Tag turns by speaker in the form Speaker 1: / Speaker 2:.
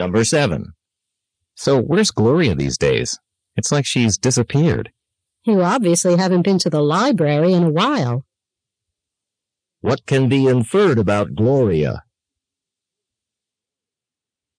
Speaker 1: Number 7. So where's Gloria these days? It's like she's disappeared.
Speaker 2: You obviously haven't been to the library in a while.
Speaker 1: What can be inferred about Gloria?